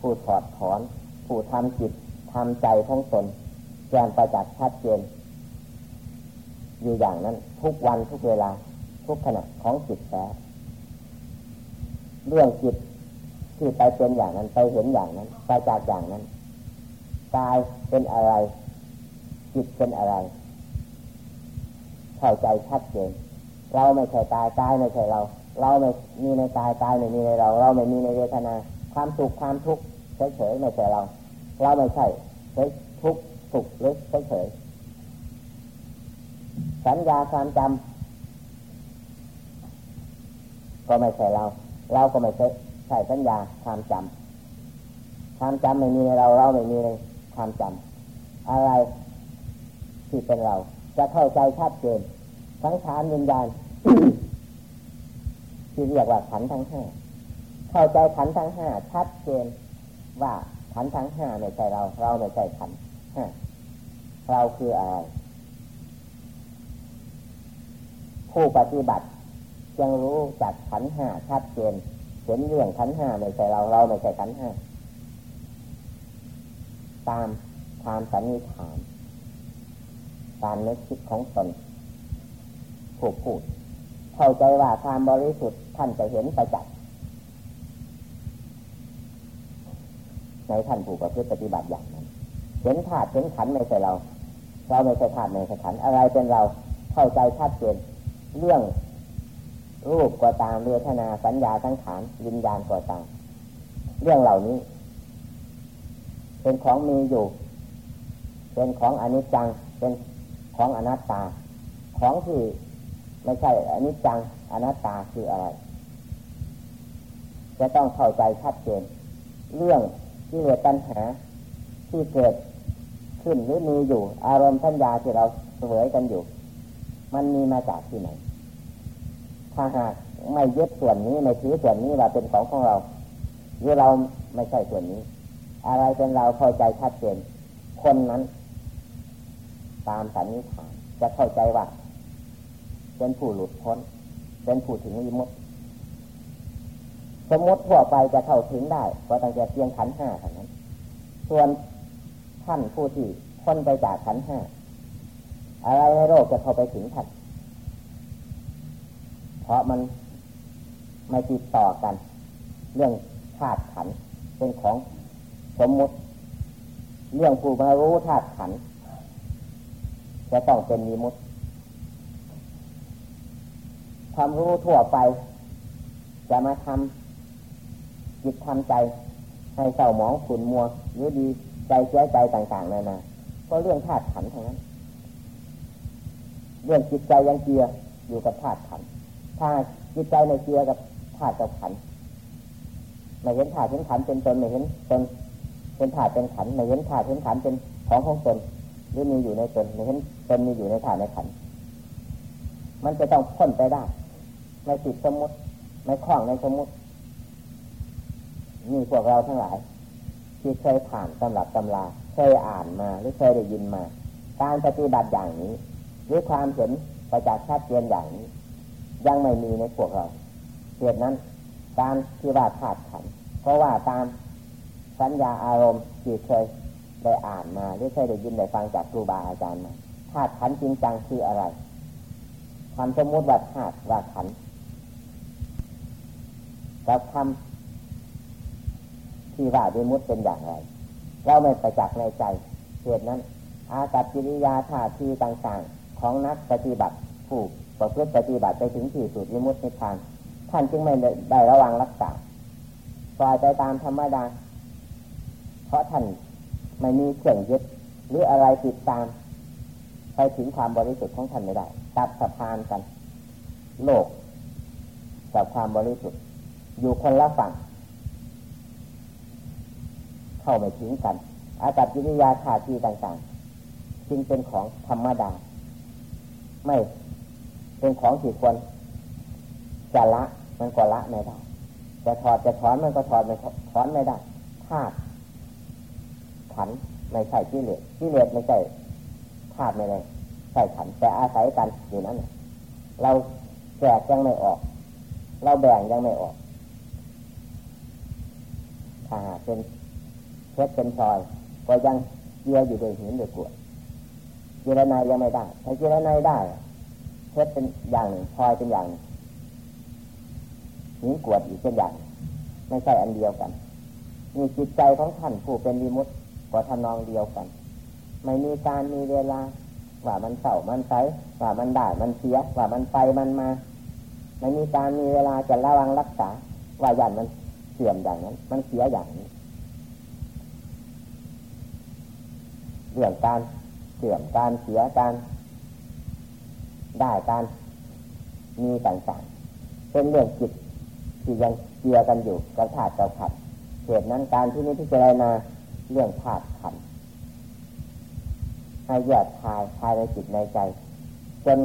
ผู้ถอดถอน ผู้ทำจิตทำใจทั้งตนแจ้งประจักษ์ชัดเจน อยู่อย่างนั้น ทุกวันทุกเวลา ทุกขณะของจิตแล้วเรื่องจิตที่ไปเป็นอย่างนั้นไปเห็นอย่างนั้นไปจากอย่างนั้นกายเป็นอะไร จิตเป็นอะไรเข้าใจชัดเจนเราไม่ใช่กายกายไม่ใช่เรา เราไม่มีในกายกายไม่มีในเรา เราไม่มีในเวทนา ความสุขความทุกข์เฉยๆไม่ใช่เรา เราไม่ใช่เฉยทุกข์สุขหรือเฉยๆสัญญาความจำก็ไม่ใช่เรา เราก็ไม่ใช่ใช่สัญญาความจำความจำไม่มีในเราเราไม่มีในความจำอะไรที่เป็นเรา จะเข้าใจชัดเจนสังขารวิญญาณ ที่เรียกว่าขันทั้งห้าเข้าใจขันทั้งห้าชัดเจนว่าขันทั้งห้าไม่ใช่เรา เราไม่ใช่ขันห้าเราคืออะไรผู้ปฏิบัติยังรู้จักขันห้าชัดเจนเห็นเรื่องขันห้าไม่ใช่เราเราไม่ใช่ขันห้าตามความสันนิษฐานตามนึกคิดของตนผูกพูดเข้าใจว่าความบริสุทธิ์ ท่านจะเห็นประจักษ์ในท่านผู้ประพฤติปฏิบัติอย่างนั้น เห็นธาตุเห็นขันไม่ใช่เรา เราไม่ใช่ธาตุไม่ใช่ขันอะไรเป็นเราเข้าใจชัดเจนเรื่องรูปก็ตามเวทนาสัญญาสังขารวิญญาณก็ตามเรื่องเหล่านี้ เป็นของมีอยู่ เป็นของอนิจจัง เป็นของอนัตตา ของที่ไม่ใช่อนิจจังอนัตตาคืออะไร จะต้องเข้าใจชัดเจนเรื่องที่เหลือปัญหาที่เกิดขึ้นหรือมีอยู่ อารมณ์ทัญญาที่เราเสวยกันอยู่ มันมีมาจากที่ไหน ถ้าหากไม่ยึดส่วนนี้ไม่ถือส่วนนี้ว่าเป็นของของเราหรือเราไม่ใช่ส่วนนี้ อะไรเป็นเราเข้าใจชัดเจนคนนั้น ตามสันนิษฐานจะเข้าใจว่าเป็นผู้หลุดพ้น เป็นผู้ถึงวิมุตติ สมมติทั่วไปจะเข้าถึงได้ก็ตั้งแต่เพียงขันห้าเท่านั้น ส่วนท่านผู้ที่พ้นไปจากขันห้าอะไรในโลกจะเข้าไปถึงท่านเพราะมันไม่ติดต่อกัน เรื่องธาตุขันเป็นของสมมติ เรื่องผู้มารู้ธาตุขันจะต้องเป็นมีมุตความรู้ทั่วไป จะมาทำ จิตทำใจ ให้เศร้าหมองขุ่นมัวหรือดีใจเสียใจต่างๆนานาก็เรื่องธาตุขันทั้งนั้นเรื่องจิตใจยังเกียอยู่กับธาตุขันถ้าจิตใจในเกียกับธาตุกับขันไม่เห็นธาตุเห็นขันเป็นตนไม่เห็นตนเป็นธาตุเป็นขันไม่เห็นธาตุเห็นขันเป็นของของตนหรือมีอยู่ในตนไม่เห็นตนมีอยู่ในธาตุในขันมันจะต้องพ้นไปได้ในติดสมมติในคล้องในสมมติ มีพวกเราทั้งหลาย ที่เคยผ่านตำรับตำราเคยอ่านมาหรือเคยได้ยินมา การปฏิบัติอย่างนี้ หรือความเห็นประจักษ์ชัดเจนอย่างนี้ ยังไม่มีในพวกเราเหตุนั้น การที่ว่าธาตุขันเพราะว่าตามสัญญาอารมณ์ที่เคยได้อ่านมาหรือเคยได้ยินได้ฟังจากครูบาอาจารย์มาธาตุขันจริงจังคืออะไรความสมมติว่าธาตุว่าขันกับคำ ที่ว่าดิมุตเป็นอย่างไร เราไม่ไปจักษ์ในใจเหตุนั้น อากักิริยาท่าทีต่างๆ ของนักปฏิบัติผู้ประพฤติปฏิบัติไปถึงที่สุดดิมุตในทางท่านจึงไม่ได้ระวังรักษาปล่อยไปตามธรรมดา เพราะท่านไม่มีเครื่องยึดหรืออะไรติดตาม ไปถึงความบริสุทธิ์ของท่านไม่ได้ตัดสะพานกัน โลกกับความบริสุทธิ์อยู่คนละฝั่ง เข้าไม่ถึงกัน อากัศกิริยาขาทีต่างๆ จึงเป็นของธรรมดา ไม่เป็นของที่ควรจะละมันก็ละไม่ได้จะถอดจะถอนมันก็ถอดไม่ถอนไม่ได้ธาตุขันไม่ใช่ที่เหลือที่เหลือไม่ใช่ธาตุไม่เลยใช่ขันแต่อาศัยกันอยู่นั้นเราแจกยังไม่ออก เราแบ่งยังไม่ออกถ้าเป็น เพชรเป็นพลอยก็ยังเยื่ออยู่โดยหินโดยกวดเจรนายยังไม่ได้ถ้าเจรนายได้เพชรเป็นอย่างหนึ่งพลอยเป็นอย่างหินกวดอีกเป็นอย่างไม่ใช่อันเดียวกันมีจิตใจของท่านผู้เป็นวิมุตต์ก็ทำนองเดียวกัน ไม่มีการมีเวลาว่ามันเศร้ามันใสว่ามันได้มันเสียว่ามันไปมันมาไม่มีการมีเวลาจะระวังรักษา ว่าอย่างมันเสื่อมอย่างนั้น มันเสียอย่างนี้ เรื่องการเสื่อมการเสียการได้การมีต่างๆเป็นเรื่องจิตที่ยังเกี่ยกันอยู่กับธาตุกับขันเหตุนั้นการที่นี้ที่จะได้นาเรื่องธาตุขันให้แยกทายภายในจิตในใจ จน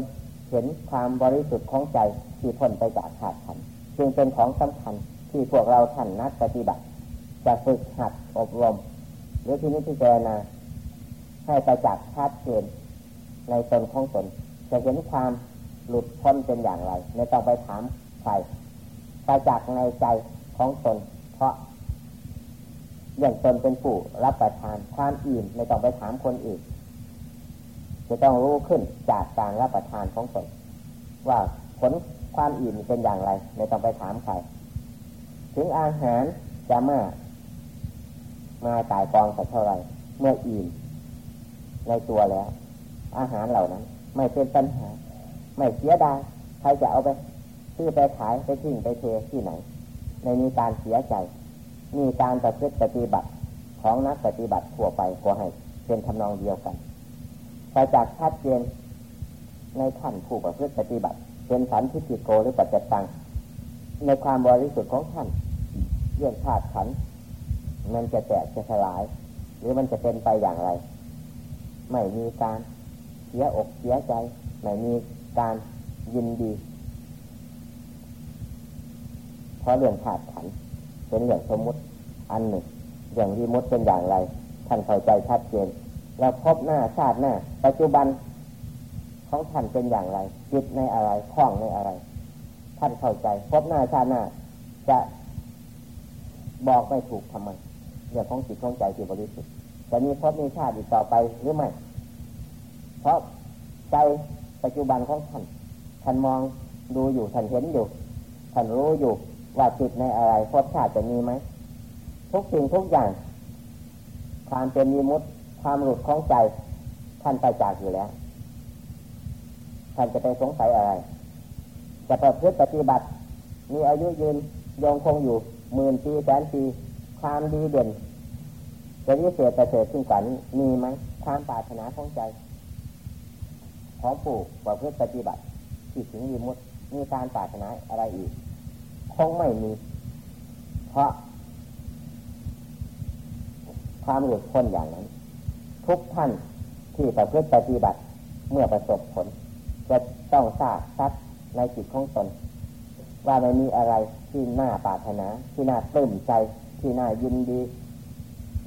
เห็นความบริสุทธิ์ของใจที่พ้นไปจากธาตุขันจึงเป็นของสำคัญที่พวกเราท่านนักปฏิบัติ จะฝึกหัดอบรมหรือที่นี้ที่เจนา ให้ประจักษ์ชัดเจนในตนของตนจะเห็นความหลุดพ้นเป็นอย่างไรไม่ต้องไปถามใครประจักษ์ในใจของตน เพราะอย่างตนเป็นผู้รับประทานความอิ่มไม่ต้องไปถามคนอื่นจะต้องรู้ขึ้นจากการรับประทานของตนว่าผลความอิ่มเป็นอย่างไร ไม่ต้องไปถามใครถึงอาหารจะมามาตายกองสักเท่าไรเมื่ออิ่ม ในตัวแล้ว อาหารเหล่านั้น ไม่เป็นปัญหา ไม่เสียดายใครจะเอาไปซื้อไปขายไปทิ้งไปเทที่ไหน ในมีการเสียใจ มีการประพฤติปฏิบัติของนักปฏิบัติทั่วไปก็ให้เป็นทำนองเดียวกันปจากชัดเจนในขั้นผู้ประพฤติปฏิบัติ เป็นสันทิฏฐิโกหรือปัจจตังในความบริสุทธิ์ของท่านเรื่องธาตุขันมันจะแตกจะสลาย หรือมันจะเป็นไปอย่างไร ไม่มีการเสียอกเสียใจ ไม่มีการยินดีเพราะเรื่องธาตุขันเป็นเรื่องสมมุติอันหนึ่งอย่างที่มุดเป็นอย่างไร ท่านเข้าใจชัดเจนแล้วพบหน้าชาติหน้า ปัจจุบันของท่านเป็นอย่างไรจิตในอะไรคล้องในอะไร ท่านเข้าใจ พบหน้าชาติหน้า จะบอกไม่ถูกทำไมเรื่องของจิตของใจที่บริสุทธิ์ จะมีพบมีชาติอีกต่อไปหรือไม่ เพราะใจปัจจุบันของท่าน ท่านมองดูอยู่ ท่านเห็นอยู่ ท่านรู้อยู่ว่าจิตในอะไรพบชาติจะมีไหม ทุกสิ่งทุกอย่าง ความเป็นมีมุตความหลุดของใจ ท่านไปจากอยู่แล้ว ท่านจะไปสงสัยอะไรจะประพฤติปฏิบัติ มีอายุยืนยงคงอยู่หมื่นปีแสนปีความดีเด่น จะวิเศษประเสริฐขึ้นกว่านี้มีไหมความปรารถนาของใจ ของผู้ประพฤติปฏิบัติที่ถึงมีมุตมีการปรารถนาอะไรอีก คงไม่มี เพราะ ความหลุดพ้นอย่างนั้น ทุกท่านที่ประพฤติปฏิบัติเมื่อประสบผล จะต้องทราบชัดในจิตของตน ว่าไม่มีอะไรที่น่าปรารถนา ที่น่าปลื้มใจ ที่น่ายินดี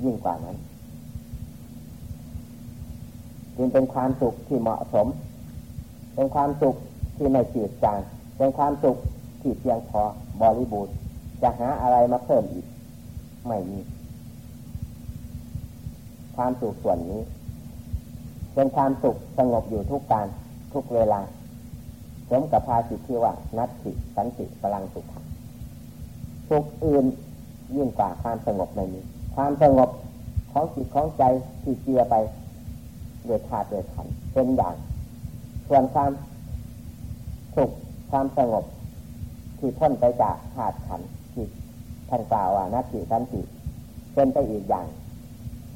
ยิ่งกว่านั้น จึงเป็นความสุขที่เหมาะสม เป็นความสุขที่ไม่จืดจางเป็นความสุขที่เพียงพอบริบูรณ์จะหาอะไรมาเพิ่มอีก ไม่มี ความสุขส่วนนี้ เป็นความสุขสงบอยู่ทุกการทุกเวลาสมกับภาสิทที่ว่า นัตติสันติพลังสุขสุขอื่นยิ่งกว่าความสงบไม่มี ความสงบของจิตของใจที่เจียไปเดือดขาดเดือดขันเป็นอย่างส่วนความสุขความสงบที่พ้นไปจากขาดขันที่ท่านกล่าวว่านัตติสันติเป็นไปอีกอย่าง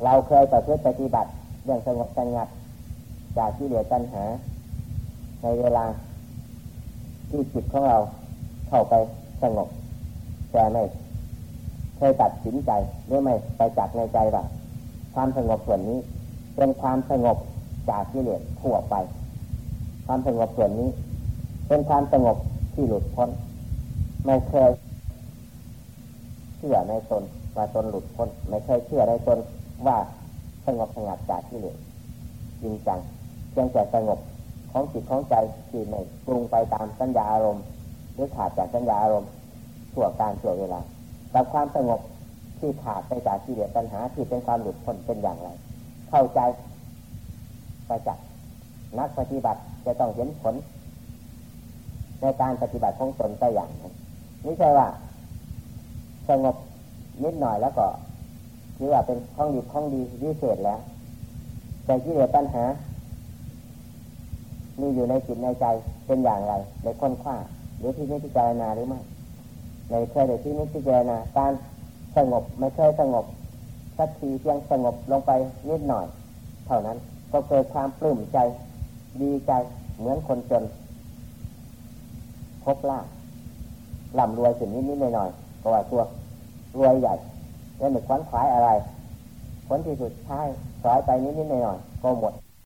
เราเคยประพฤติปฏิบัติเรื่องสงบสงัด จากที่เหลือปัญหา ในเวลา ที่จิตของเราเข้าไปสงบแต่ไม่ เคยตัดสินใจหรือไม่ไปจักในใจว่าความสงบส่วนนี้ เป็นความสงบจากที่เหลือทั่วไป ความสงบส่วนนี้ เป็นความสงบที่หลุดพ้น ไม่เคยเชื่อในตนว่าตนหลุดพ้น ไม่เคยเชื่อในตนว่าสงบสงัดจากที่เหลือจริงจังเพียงแต่สงบของจิตของใจที่ไม่ปรุงไปตามสัญญาอารมณ์หรือขาดจากสัญญาอารมณ์ชั่วการชั่วเวลา กับความสงบที่ขาดไปจากที่เหลือปัญหาที่เป็นความหลุดพ้นเป็นอย่างไร เข้าใจไปจากนักปฏิบัติจะต้องเห็นผล ในการปฏิบัติของตนไปอย่างนั้นไม่ใช่ว่า สงบนิดหน่อยแล้วก็หรือว่าเป็นข้องดีข้องดีวิเศษแล้ว แต่ที่เหลือปัญหา มีอยู่ในจิตในใจเป็นอย่างไรในค้นคว้าหรือที่นิพพิจารณาหรือไม่ ในเคยในที่นิพพิจารณาการสงบไม่เคยสงบสักทีเพียงสงบลงไปนิดหน่อย เท่านั้นก็เกิดความปลื้มใจดีใจเหมือนคนจนพบล่าลำรวยสิ่งนิดนิดหน่อยหน่อยเพราะว่าตัวรวยใหญ่แล้วไม่คว้นขวายอะไรผลที่สุดท้ายสอยไปนิดนิดหน่อยหน่อยก็หมด